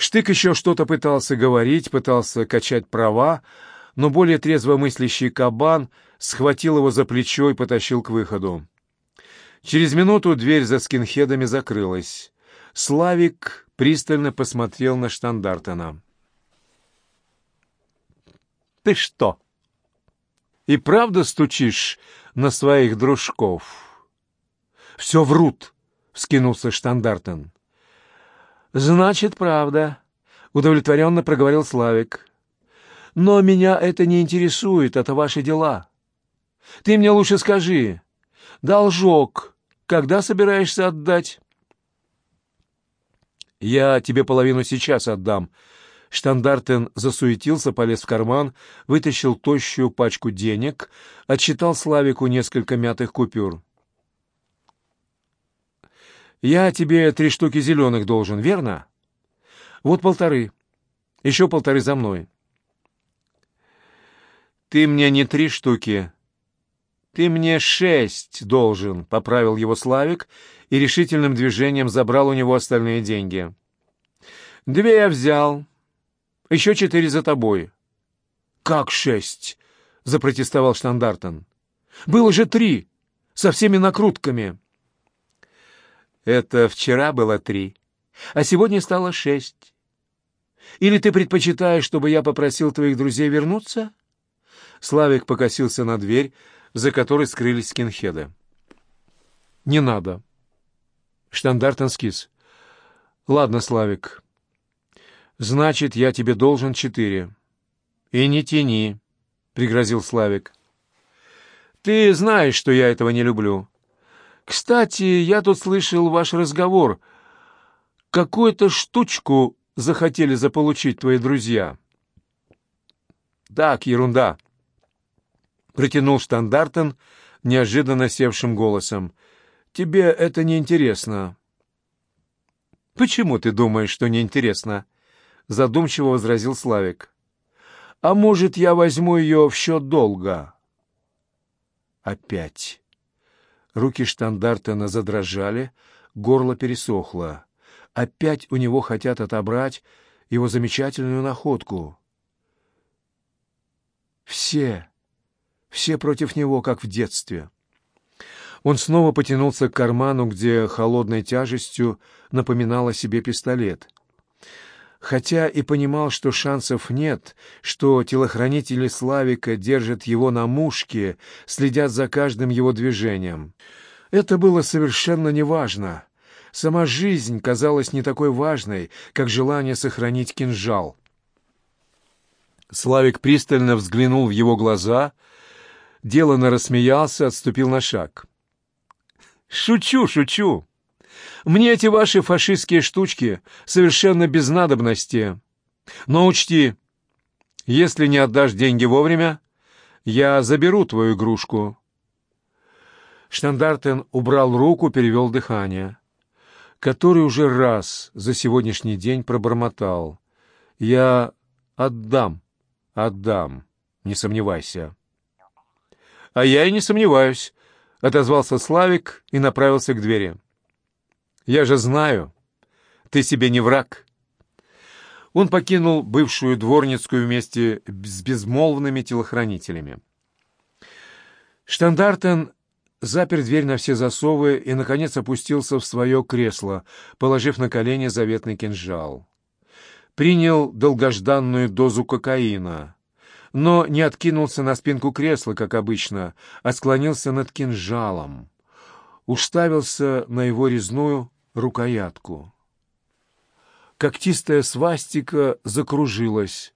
Штык еще что-то пытался говорить, пытался качать права, но более трезво мыслящий кабан схватил его за плечо и потащил к выходу. Через минуту дверь за скинхедами закрылась. Славик пристально посмотрел на Штандартена. «Ты что, и правда стучишь на своих дружков?» «Все врут», — вскинулся Штандартен. «Значит, правда», — удовлетворенно проговорил Славик. «Но меня это не интересует, это ваши дела. Ты мне лучше скажи, должок когда собираешься отдать?» «Я тебе половину сейчас отдам». Штандартен засуетился, полез в карман, вытащил тощую пачку денег, отчитал Славику несколько мятых купюр. «Я тебе три штуки зеленых должен, верно? Вот полторы. Еще полторы за мной». «Ты мне не три штуки. Ты мне шесть должен», — поправил его Славик и решительным движением забрал у него остальные деньги. «Две я взял, еще четыре за тобой». «Как шесть?» — запротестовал Штандартен. «Было же три, со всеми накрутками». «Это вчера было три, а сегодня стало шесть. Или ты предпочитаешь, чтобы я попросил твоих друзей вернуться?» Славик покосился на дверь, за которой скрылись скинхеды. «Не надо», Штандартен скис. «Ладно, Славик. Значит, я тебе должен четыре». «И не тяни», — пригрозил Славик. «Ты знаешь, что я этого не люблю. Кстати, я тут слышал ваш разговор. Какую-то штучку захотели заполучить твои друзья». «Так, ерунда», — протянул Штандартен неожиданно севшим голосом. Тебе это не интересно. Почему ты думаешь, что не интересно? Задумчиво возразил Славик. А может, я возьму ее в счет долга? Опять. Руки штандартена задрожали, горло пересохло. Опять у него хотят отобрать его замечательную находку. Все, все против него, как в детстве. Он снова потянулся к карману, где холодной тяжестью напоминал о себе пистолет. Хотя и понимал, что шансов нет, что телохранители Славика держат его на мушке, следят за каждым его движением. Это было совершенно неважно. Сама жизнь казалась не такой важной, как желание сохранить кинжал. Славик пристально взглянул в его глаза, деланно рассмеялся, отступил на шаг. «Шучу, шучу. Мне эти ваши фашистские штучки совершенно без надобности. Но учти, если не отдашь деньги вовремя, я заберу твою игрушку». Штандартен убрал руку, перевел дыхание. Который уже раз за сегодняшний день пробормотал. «Я отдам, отдам, не сомневайся». «А я и не сомневаюсь», — отозвался Славик и направился к двери. «Я же знаю, ты себе не враг». Он покинул бывшую дворницкую вместе с безмолвными телохранителями. Штандартен запер дверь на все засовы и, наконец, опустился в свое кресло, положив на колени заветный кинжал. Принял долгожданную дозу кокаина — но не откинулся на спинку кресла, как обычно, а склонился над кинжалом, уставился на его резную рукоятку. Когтистая свастика закружилась,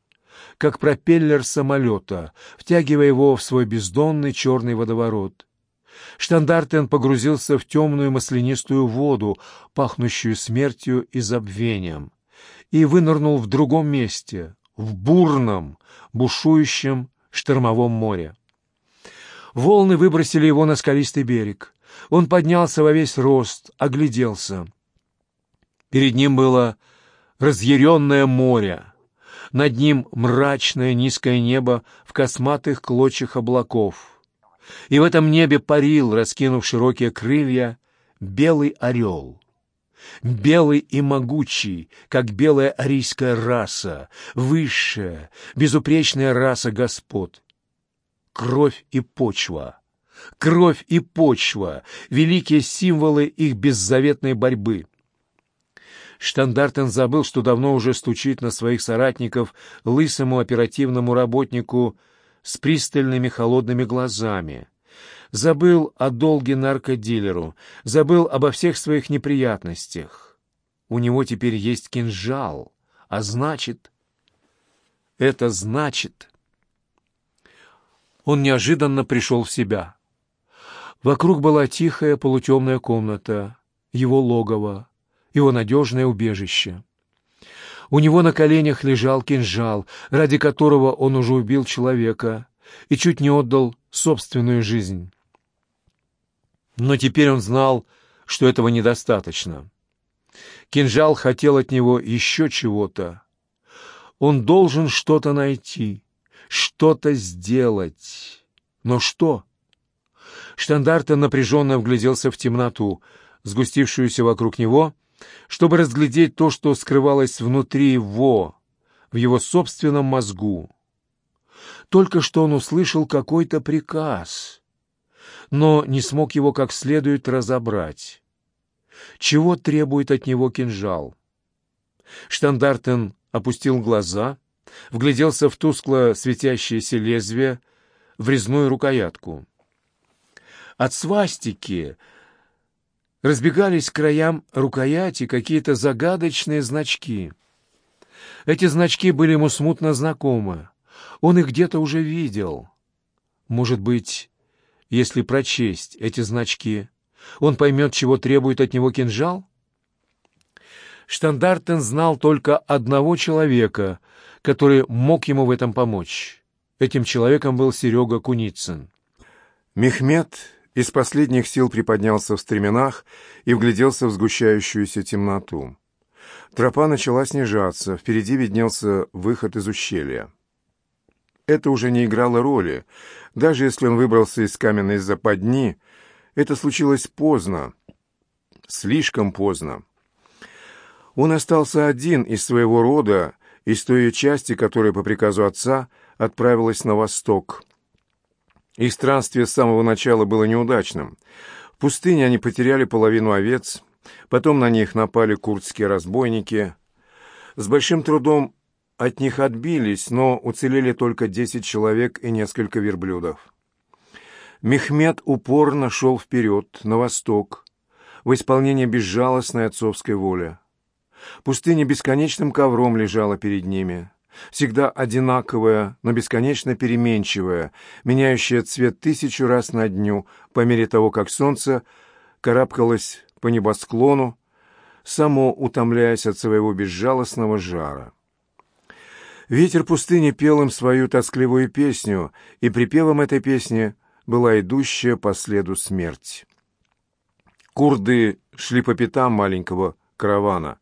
как пропеллер самолета, втягивая его в свой бездонный черный водоворот. Штандартен погрузился в темную маслянистую воду, пахнущую смертью и забвением, и вынырнул в другом месте, в бурном, бушующем штормовом море. Волны выбросили его на скалистый берег. Он поднялся во весь рост, огляделся. Перед ним было разъяренное море. Над ним мрачное низкое небо в косматых клочьях облаков. И в этом небе парил, раскинув широкие крылья, белый орел. белый и могучий, как белая арийская раса, высшая, безупречная раса господ. Кровь и почва, кровь и почва — великие символы их беззаветной борьбы. Штандартен забыл, что давно уже стучит на своих соратников лысому оперативному работнику с пристальными холодными глазами. Забыл о долге наркодилеру, забыл обо всех своих неприятностях. У него теперь есть кинжал, а значит... Это значит... Он неожиданно пришел в себя. Вокруг была тихая полутемная комната, его логово, его надежное убежище. У него на коленях лежал кинжал, ради которого он уже убил человека и чуть не отдал собственную жизнь. Но теперь он знал, что этого недостаточно. Кинжал хотел от него еще чего-то. Он должен что-то найти, что-то сделать. Но что? Штандарта напряженно вгляделся в темноту, сгустившуюся вокруг него, чтобы разглядеть то, что скрывалось внутри его, в его собственном мозгу. Только что он услышал какой-то приказ, но не смог его как следует разобрать. Чего требует от него кинжал? Штандартен опустил глаза, вгляделся в тускло светящееся лезвие, в резную рукоятку. От свастики разбегались к краям рукояти какие-то загадочные значки. Эти значки были ему смутно знакомы. Он их где-то уже видел. Может быть, если прочесть эти значки, он поймет, чего требует от него кинжал? Штандартен знал только одного человека, который мог ему в этом помочь. Этим человеком был Серега Куницын. Мехмед из последних сил приподнялся в стременах и вгляделся в сгущающуюся темноту. Тропа начала снижаться, впереди виднелся выход из ущелья. Это уже не играло роли. Даже если он выбрался из каменной западни, это случилось поздно, слишком поздно. Он остался один из своего рода, из той части, которая по приказу отца отправилась на восток. Их странствие с самого начала было неудачным. В пустыне они потеряли половину овец, потом на них напали курдские разбойники. С большим трудом от них отбились, но уцелели только десять человек и несколько верблюдов. Мехмед упорно шел вперед, на восток, в исполнении безжалостной отцовской воли. Пустыня бесконечным ковром лежала перед ними, всегда одинаковая, но бесконечно переменчивая, меняющая цвет тысячу раз на дню, по мере того, как солнце карабкалось по небосклону, само утомляясь от своего безжалостного жара. Ветер пустыни пел им свою тоскливую песню, и припевом этой песни была идущая по следу смерть. Курды шли по пятам маленького каравана,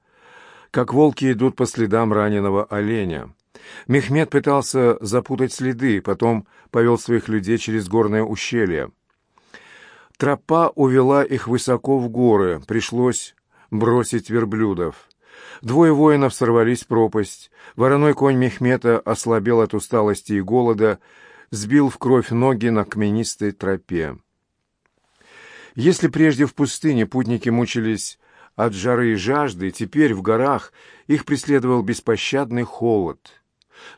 как волки идут по следам раненого оленя. Мехмед пытался запутать следы, потом повел своих людей через горное ущелье. Тропа увела их высоко в горы, пришлось бросить верблюдов. Двое воинов сорвались в пропасть. Вороной конь Мехмета ослабел от усталости и голода, сбил в кровь ноги на каменистой тропе. Если прежде в пустыне путники мучились от жары и жажды, теперь в горах их преследовал беспощадный холод.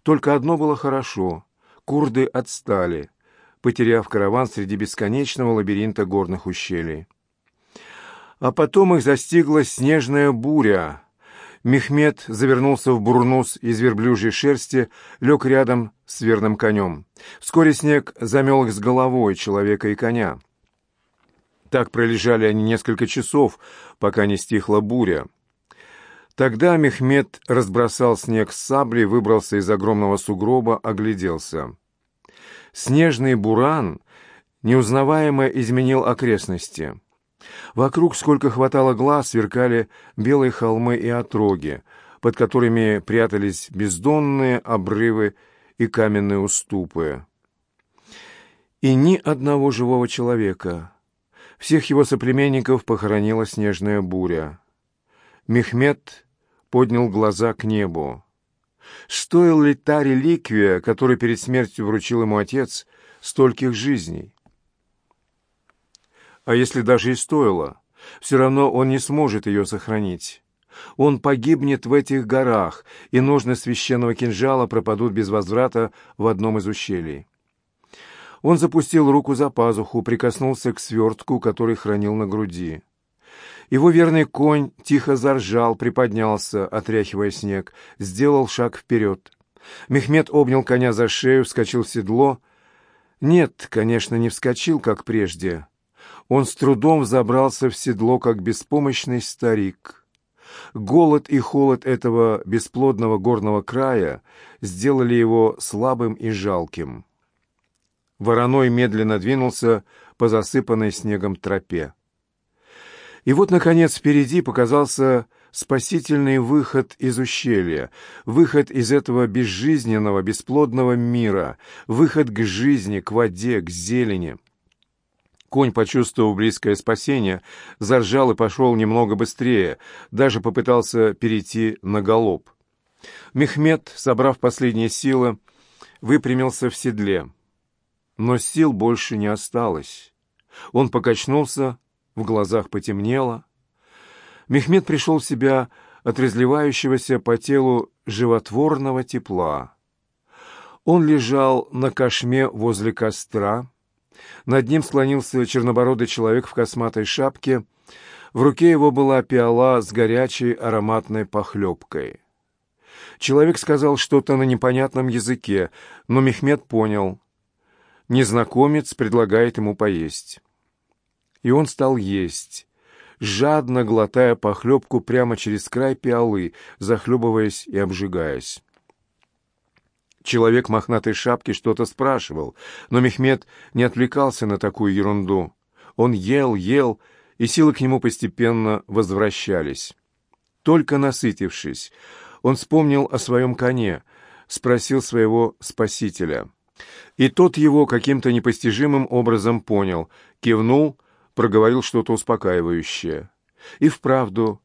Только одно было хорошо — курды отстали, потеряв караван среди бесконечного лабиринта горных ущелий. А потом их застигла снежная буря, Мехмед завернулся в бурнус из верблюжьей шерсти, лег рядом с верным конем. Вскоре снег замел их с головой человека и коня. Так пролежали они несколько часов, пока не стихла буря. Тогда Мехмед разбросал снег с саблей, выбрался из огромного сугроба, огляделся. Снежный буран неузнаваемо изменил окрестности. Вокруг, сколько хватало глаз, сверкали белые холмы и отроги, под которыми прятались бездонные обрывы и каменные уступы. И ни одного живого человека. Всех его соплеменников похоронила снежная буря. Мехмед поднял глаза к небу. Стоил ли та реликвия, которую перед смертью вручил ему отец, стольких жизней? А если даже и стоило, все равно он не сможет ее сохранить. Он погибнет в этих горах, и ножны священного кинжала пропадут без возврата в одном из ущелий. Он запустил руку за пазуху, прикоснулся к свертку, который хранил на груди. Его верный конь тихо заржал, приподнялся, отряхивая снег, сделал шаг вперед. Мехмед обнял коня за шею, вскочил в седло. Нет, конечно, не вскочил, как прежде. Он с трудом забрался в седло, как беспомощный старик. Голод и холод этого бесплодного горного края сделали его слабым и жалким. Вороной медленно двинулся по засыпанной снегом тропе. И вот, наконец, впереди показался спасительный выход из ущелья, выход из этого безжизненного, бесплодного мира, выход к жизни, к воде, к зелени. Конь, почувствовав близкое спасение, заржал и пошел немного быстрее, даже попытался перейти на галоп. Мехмед, собрав последние силы, выпрямился в седле. Но сил больше не осталось. Он покачнулся, в глазах потемнело. Мехмед пришел в себя от разливающегося по телу животворного тепла. Он лежал на кошме возле костра, над ним склонился чернобородый человек в косматой шапке. В руке его была пиала с горячей ароматной похлебкой. Человек сказал что-то на непонятном языке, но Мехмед понял. Незнакомец предлагает ему поесть. И он стал есть, жадно глотая похлебку прямо через край пиалы, захлебываясь и обжигаясь. Человек мохнатой шапки что-то спрашивал, но Мехмед не отвлекался на такую ерунду. Он ел, ел, и силы к нему постепенно возвращались. Только насытившись, он вспомнил о своем коне, спросил своего спасителя. И тот его каким-то непостижимым образом понял, кивнул, проговорил что-то успокаивающее. И вправду,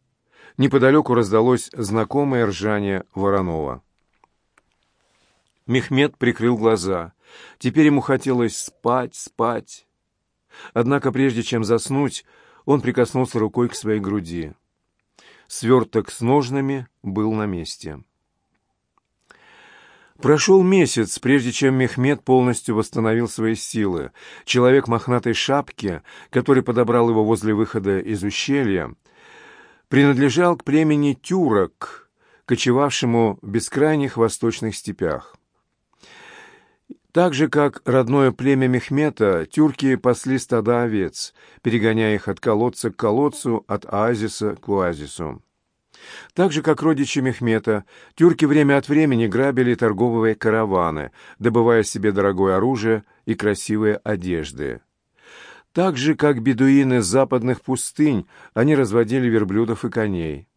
неподалеку раздалось знакомое ржание Воронова. Мехмед прикрыл глаза. Теперь ему хотелось спать, спать. Однако прежде чем заснуть, он прикоснулся рукой к своей груди. Сверток с ножнами был на месте. Прошел месяц, прежде чем Мехмед полностью восстановил свои силы. Человек мохнатой шапки, который подобрал его возле выхода из ущелья, принадлежал к племени тюрок, кочевавшему в бескрайних восточных степях. Так же, как родное племя Мехмета, тюрки пасли стада овец, перегоняя их от колодца к колодцу, от оазиса к оазису. Так же, как родичи Мехмета, тюрки время от времени грабили торговые караваны, добывая себе дорогое оружие и красивые одежды. Так же, как бедуины западных пустынь, они разводили верблюдов и коней.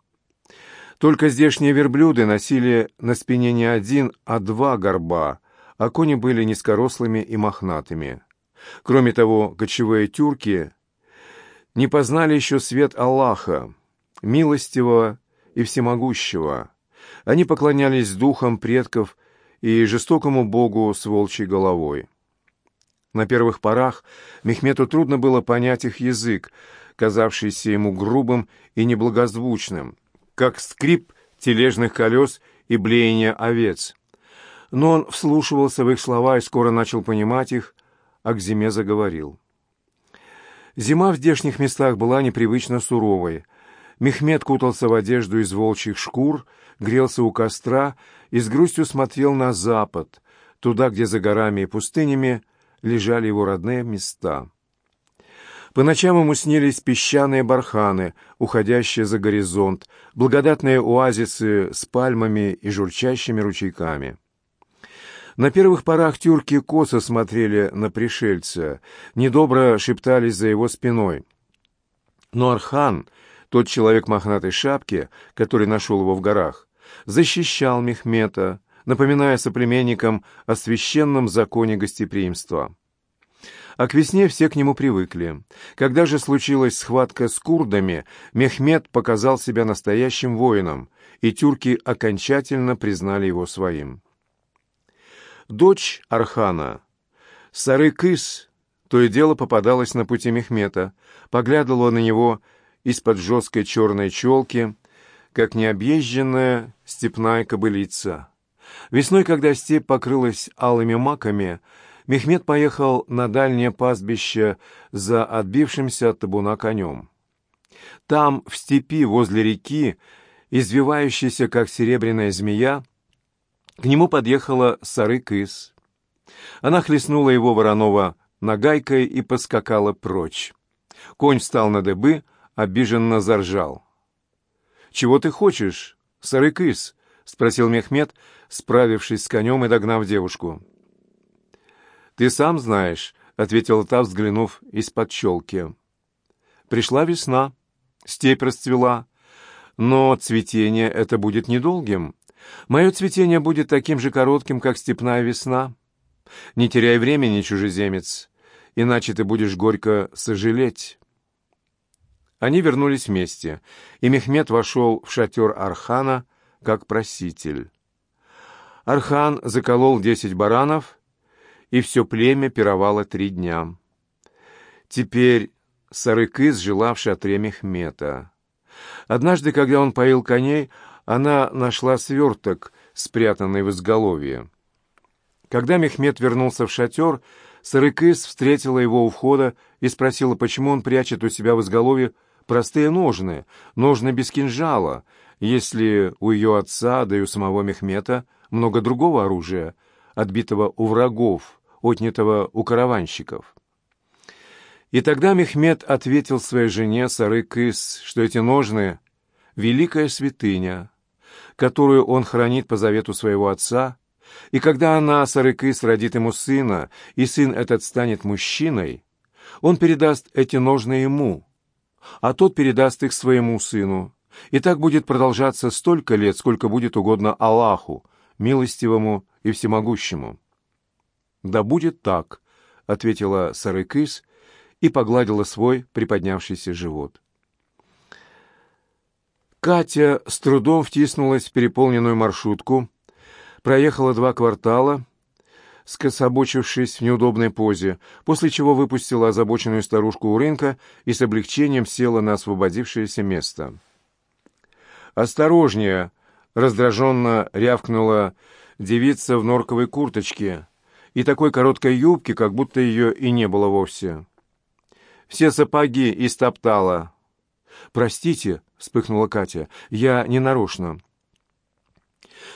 Только здешние верблюды носили на спине не один, а два горба, а кони были низкорослыми и мохнатыми. Кроме того, кочевые тюрки не познали еще свет Аллаха, милостивого и всемогущего. Они поклонялись духам предков и жестокому богу с волчьей головой. На первых порах Мехмету трудно было понять их язык, казавшийся ему грубым и неблагозвучным, как скрип тележных колес и блеяние овец но он вслушивался в их слова и скоро начал понимать их, а к зиме заговорил. Зима в здешних местах была непривычно суровой. Мехмед кутался в одежду из волчьих шкур, грелся у костра и с грустью смотрел на запад, туда, где за горами и пустынями лежали его родные места. По ночам ему снились песчаные барханы, уходящие за горизонт, благодатные оазисы с пальмами и журчащими ручейками. На первых порах тюрки косо смотрели на пришельца, недобро шептались за его спиной. Но Архан, тот человек мохнатой шапки, который нашел его в горах, защищал Мехмета, напоминая соплеменникам о священном законе гостеприимства. А к весне все к нему привыкли. Когда же случилась схватка с курдами, Мехмед показал себя настоящим воином, и тюрки окончательно признали его своим. Дочь Архана, Сары-Кыс, то и дело попадалась на пути Мехмета, поглядывала на него из-под жесткой черной челки, как необъезженная степная кобылица. Весной, когда степь покрылась алыми маками, Мехмед поехал на дальнее пастбище за отбившимся от табуна конем. Там, в степи, возле реки, извивающейся, как серебряная змея, к нему подъехала сары-кыс. Она хлестнула его вороного нагайкой и поскакала прочь. Конь встал на дыбы, обиженно заржал. «Чего ты хочешь, сары-кыс?» — спросил Мехмед, справившись с конем и догнав девушку. «Ты сам знаешь», — ответила та, взглянув из-под щелки. «Пришла весна, степь расцвела, но цветение это будет недолгим. Мое цветение будет таким же коротким, как степная весна. Не теряй времени, чужеземец, иначе ты будешь горько сожалеть». Они вернулись вместе, и Мехмед вошел в шатер Архана как проситель. Архан заколол десять баранов, и все племя пировало три дня. Теперь Сарыкыс жила в шатре Мехмета. Однажды, когда он поил коней, она нашла сверток, спрятанный в изголовье. Когда Мехмед вернулся в шатер, Сарыкыс встретила его у входа и спросила, почему он прячет у себя в изголовье простые ножны, ножны без кинжала, если у ее отца, да и у самого Мехмета – много другого оружия, отбитого у врагов, отнятого у караванщиков. И тогда Мехмед ответил своей жене Сары-Кыс, что эти ножны — великая святыня, которую он хранит по завету своего отца, и когда она, Сары-Кыс, родит ему сына, и сын этот станет мужчиной, он передаст эти ножны ему, а тот передаст их своему сыну, и так будет продолжаться столько лет, сколько будет угодно Аллаху, милостивому и всемогущему. «Да будет так», — ответила Сарыкыс и погладила свой приподнявшийся живот. Катя с трудом втиснулась в переполненную маршрутку, проехала два квартала, скособочившись в неудобной позе, после чего выпустила озабоченную старушку у рынка и с облегчением села на освободившееся место. «Осторожнее!» раздраженно рявкнула девица в норковой курточке и такой короткой юбке, как будто ее и не было вовсе. Все сапоги истоптала. «Простите», — вспыхнула Катя, — «я не нарочно».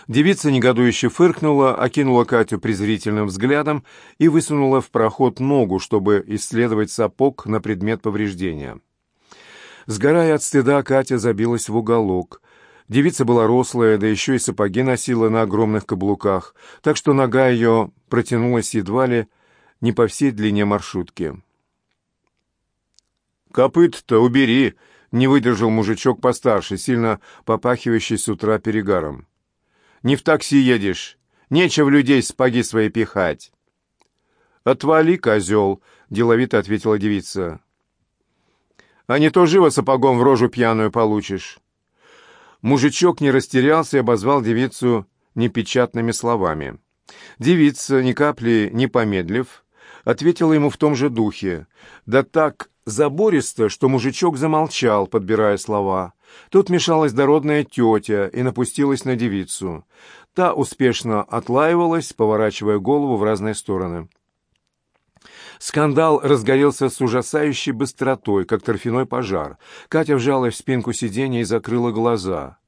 Девица негодующе фыркнула, окинула Катю презрительным взглядом и высунула в проход ногу, чтобы исследовать сапог на предмет повреждения. Сгорая от стыда, Катя забилась в уголок. Девица была рослая, да еще и сапоги носила на огромных каблуках, так что нога ее протянулась едва ли не по всей длине маршрутки. «Копыт-то убери!» — не выдержал мужичок постарше, сильно попахивающий с утра перегаром. «Не в такси едешь. Нечего людей сапоги свои пихать». «Отвали, козел!» — деловито ответила девица. «А не то живо сапогом в рожу пьяную получишь». Мужичок не растерялся и обозвал девицу непечатными словами. Девица, ни капли не помедлив, ответила ему в том же духе. Да так забористо, что мужичок замолчал, подбирая слова. Тут мешалась дородная тетя и напустилась на девицу. Та успешно отлаивалась, поворачивая голову в разные стороны. Скандал разгорелся с ужасающей быстротой, как торфяной пожар. Катя вжалась в спинку сиденья и закрыла глаза.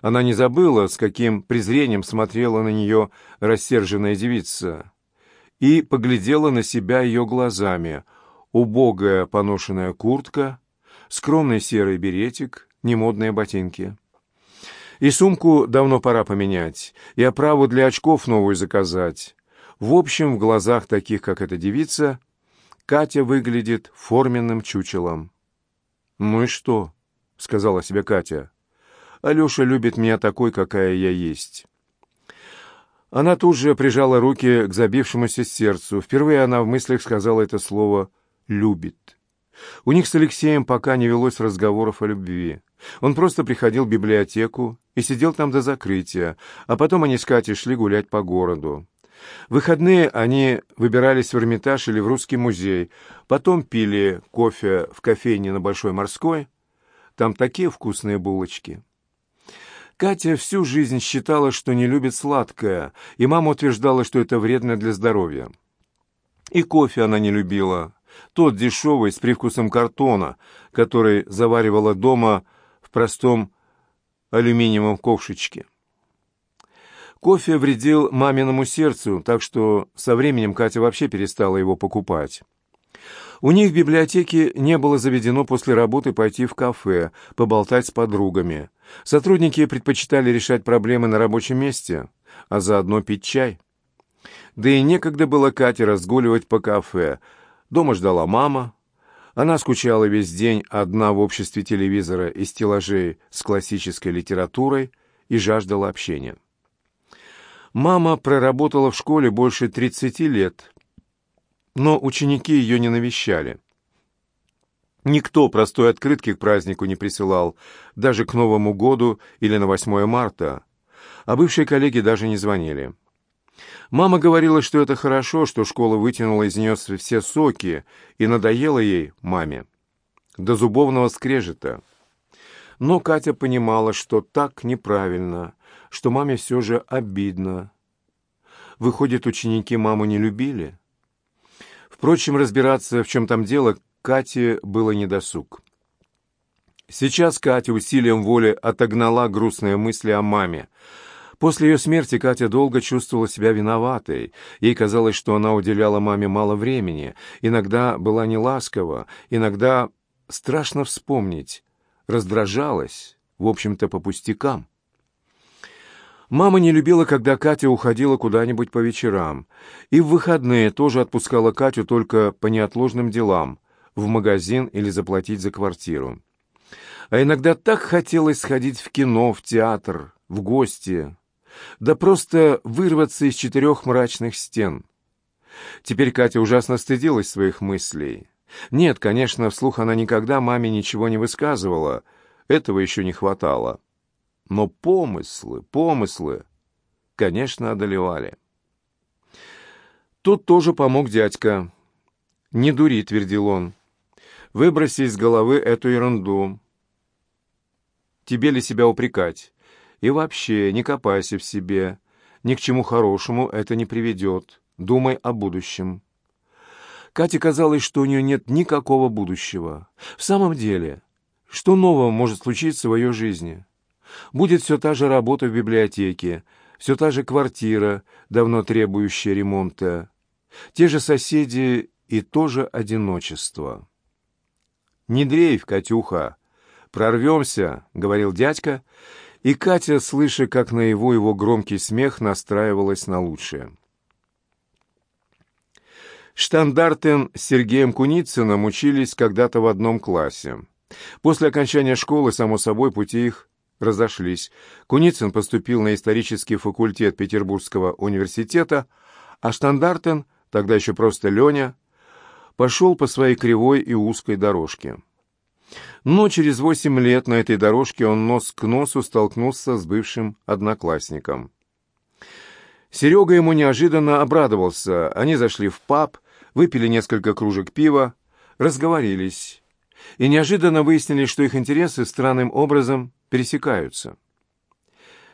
Она не забыла, с каким презрением смотрела на нее рассерженная девица, и поглядела на себя ее глазами. Убогая поношенная куртка, скромный серый беретик, немодные ботинки. И сумку давно пора поменять, и оправу для очков новую заказать. В общем, в глазах таких, как эта девица, Катя выглядит форменным чучелом. «Ну и что?» — сказала себе Катя. «Алеша любит меня такой, какая я есть». Она тут же прижала руки к забившемуся сердцу. Впервые она в мыслях сказала это слово «любит». У них с Алексеем пока не велось разговоров о любви. Он просто приходил в библиотеку и сидел там до закрытия, а потом они с Катей шли гулять по городу. В выходные они выбирались в Эрмитаж или в Русский музей, потом пили кофе в кофейне на Большой Морской. Там такие вкусные булочки. Катя всю жизнь считала, что не любит сладкое, и мама утверждала, что это вредно для здоровья. И кофе она не любила, тот дешевый, с привкусом картона, который заваривала дома в простом алюминиевом ковшичке. Кофе вредил маминому сердцу, так что со временем Катя вообще перестала его покупать. У них в библиотеке не было заведено после работы пойти в кафе, поболтать с подругами. Сотрудники предпочитали решать проблемы на рабочем месте, а заодно пить чай. Да и некогда было Кате разгуливать по кафе. Дома ждала мама. Она скучала весь день одна в обществе телевизора и стеллажей с классической литературой и жаждала общения. Мама проработала в школе больше 30 лет, но ученики ее не навещали. Никто простой открытки к празднику не присылал, даже к Новому году или на 8 марта, а бывшие коллеги даже не звонили. Мама говорила, что это хорошо, что школа вытянула из нее все соки и надоела ей, маме, до зубовного скрежета. Но Катя понимала, что так неправильно, что маме все же обидно. Выходит, ученики маму не любили? Впрочем, разбираться, в чем там дело, Кате было недосуг. Сейчас Катя усилием воли отогнала грустные мысли о маме. После ее смерти Катя долго чувствовала себя виноватой. Ей казалось, что она уделяла маме мало времени, иногда была неласкова, иногда, страшно вспомнить, раздражалась, в общем-то, по пустякам. Мама не любила, когда Катя уходила куда-нибудь по вечерам. И в выходные тоже отпускала Катю только по неотложным делам, в магазин или заплатить за квартиру. А иногда так хотелось сходить в кино, в театр, в гости, да просто вырваться из четырех мрачных стен. Теперь Катя ужасно стыдилась своих мыслей. Нет, конечно, вслух она никогда маме ничего не высказывала, этого еще не хватало. Но помыслы, помыслы, конечно, одолевали. Тут тоже помог дядька. «Не дури», — твердил он. «Выброси из головы эту ерунду. Тебе ли себя упрекать? И вообще, не копайся в себе. Ни к чему хорошему это не приведет. Думай о будущем». Кате казалось, что у нее нет никакого будущего. В самом деле, что нового может случиться в ее жизни? Будет все та же работа в библиотеке, все та же квартира, давно требующая ремонта, те же соседи и то же одиночество. «Не дрейф, Катюха, прорвемся», — говорил дядька, и Катя, слыша, как на его его громкий смех, настраивалась на лучшее. Штандартен с Сергеем Куницыным учились когда-то в одном классе. После окончания школы, само собой, пути их разошлись. Куницын поступил на исторический факультет Петербургского университета, а Штандартен, тогда еще просто Леня, пошел по своей кривой и узкой дорожке. Но через восемь лет на этой дорожке он нос к носу столкнулся с бывшим одноклассником. Серега ему неожиданно обрадовался. Они зашли в паб, выпили несколько кружек пива, разговорились. И неожиданно выяснили, что их интересы странным образом пересекаются.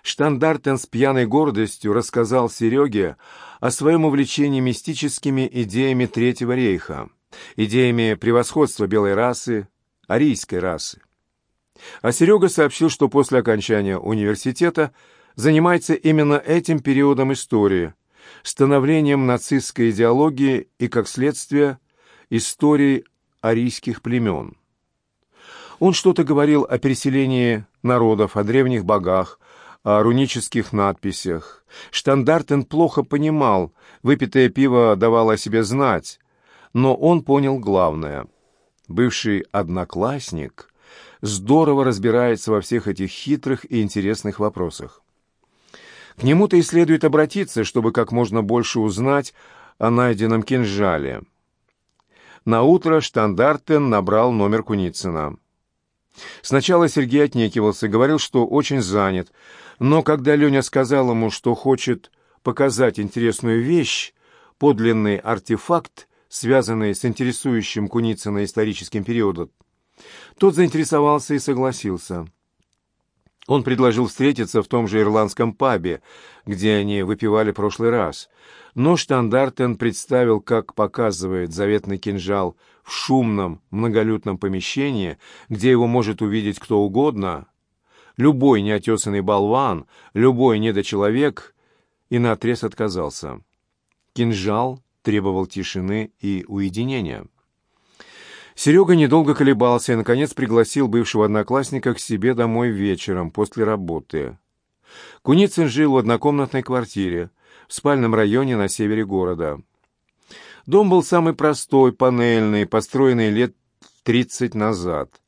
Штандартен с пьяной гордостью рассказал Сереге о своем увлечении мистическими идеями Третьего рейха, идеями превосходства белой расы, арийской расы. А Серега сообщил, что после окончания университета занимается именно этим периодом истории, становлением нацистской идеологии и, как следствие, историей арийских племен. Он что-то говорил о переселении народов, о древних богах, о рунических надписях. Штандартен плохо понимал, выпитое пиво давало о себе знать, но он понял главное. Бывший одноклассник здорово разбирается во всех этих хитрых и интересных вопросах. К нему-то и следует обратиться, чтобы как можно больше узнать о найденном кинжале. На утро Штандартен набрал номер Куницына. Сначала Сергей отнекивался, говорил, что очень занят, но когда Леня сказал ему, что хочет показать интересную вещь, подлинный артефакт, связанный с интересующим Куницына историческим периодом, тот заинтересовался и согласился. Он предложил встретиться в том же ирландском пабе, где они выпивали прошлый раз. Но Штандартен представил, как показывает заветный кинжал в шумном, многолюдном помещении, где его может увидеть кто угодно, любой неотесанный болван, любой недочеловек, и наотрез отказался. Кинжал требовал тишины и уединения. Серега недолго колебался и, наконец, пригласил бывшего одноклассника к себе домой вечером после работы. Куницын жил в однокомнатной квартире в спальном районе на севере города. Дом был самый простой, панельный, построенный лет тридцать назад.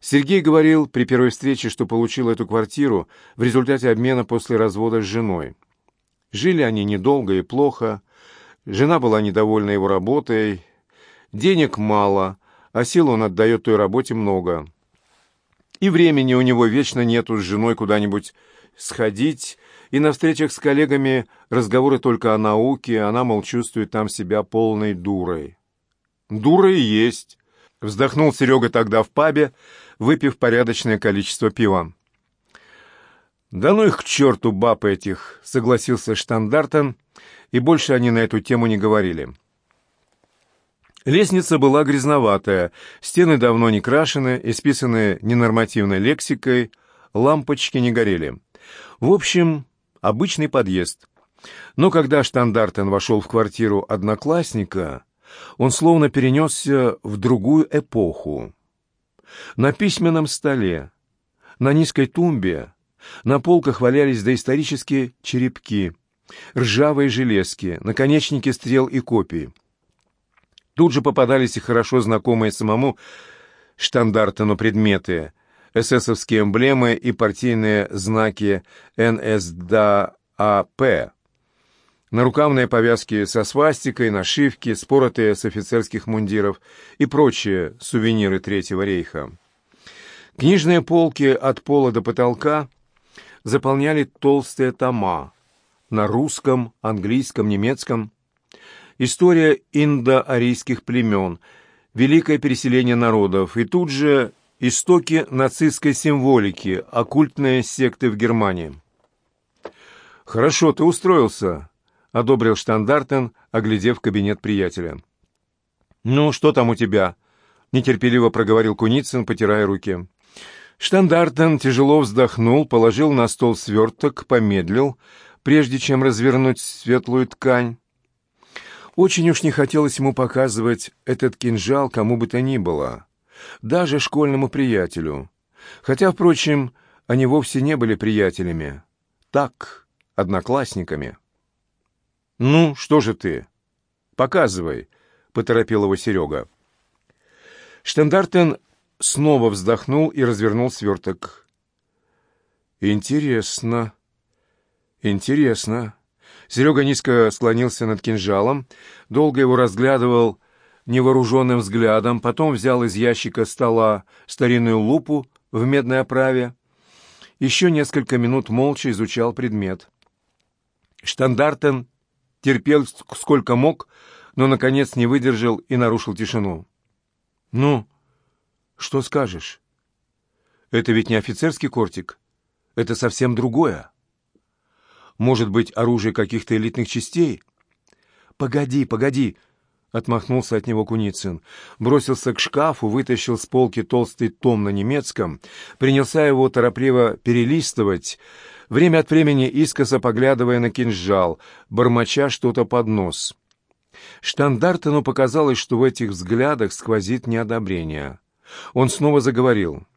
Сергей говорил при первой встрече, что получил эту квартиру в результате обмена после развода с женой. Жили они недолго и плохо. Жена была недовольна его работой. Денег мало — а сил он отдает той работе много. И времени у него вечно нету с женой куда-нибудь сходить, и на встречах с коллегами разговоры только о науке, она, мол, чувствует там себя полной дурой. «Дура и есть», — вздохнул Серега тогда в пабе, выпив порядочное количество пива. «Да ну их к черту, баб этих!» — согласился Штандартен, и больше они на эту тему не говорили. Лестница была грязноватая, стены давно не крашены, исписаны ненормативной лексикой, лампочки не горели. В общем, обычный подъезд. Но когда Штандартен вошел в квартиру одноклассника, он словно перенесся в другую эпоху. На письменном столе, на низкой тумбе, на полках валялись доисторические черепки, ржавые железки, наконечники стрел и копий. Тут же попадались и хорошо знакомые самому Штандартену предметы, эсэсовские эмблемы и партийные знаки НСДАП, нарукавные повязки со свастикой, нашивки, споротые с офицерских мундиров и прочие сувениры Третьего рейха. Книжные полки от пола до потолка заполняли толстые тома на русском, английском, немецком, история индоарийских племен, великое переселение народов и тут же истоки нацистской символики, оккультные секты в Германии. «Хорошо, ты устроился», — одобрил Штандартен, оглядев кабинет приятеля. «Ну, что там у тебя?» — нетерпеливо проговорил Куницын, потирая руки. Штандартен тяжело вздохнул, положил на стол сверток, помедлил, прежде чем развернуть светлую ткань. Очень уж не хотелось ему показывать этот кинжал кому бы то ни было, даже школьному приятелю. Хотя, впрочем, они вовсе не были приятелями. Так, одноклассниками. «Ну, что же ты? Показывай», — поторопил его Серега. Штандартен снова вздохнул и развернул сверток. «Интересно, интересно. Серега низко склонился над кинжалом, долго его разглядывал невооруженным взглядом, потом взял из ящика стола старинную лупу в медной оправе, еще несколько минут молча изучал предмет. Штандартен терпел сколько мог, но, наконец, не выдержал и нарушил тишину. «Ну, что скажешь? Это ведь не офицерский кортик, это совсем другое» может быть, оружие каких-то элитных частей? «Погоди, погоди!» — отмахнулся от него Куницын. Бросился к шкафу, вытащил с полки толстый том на немецком, принялся его торопливо перелистывать, время от времени искоса поглядывая на кинжал, бормоча что-то под нос. Штандартену показалось, что в этих взглядах сквозит неодобрение. Он снова заговорил —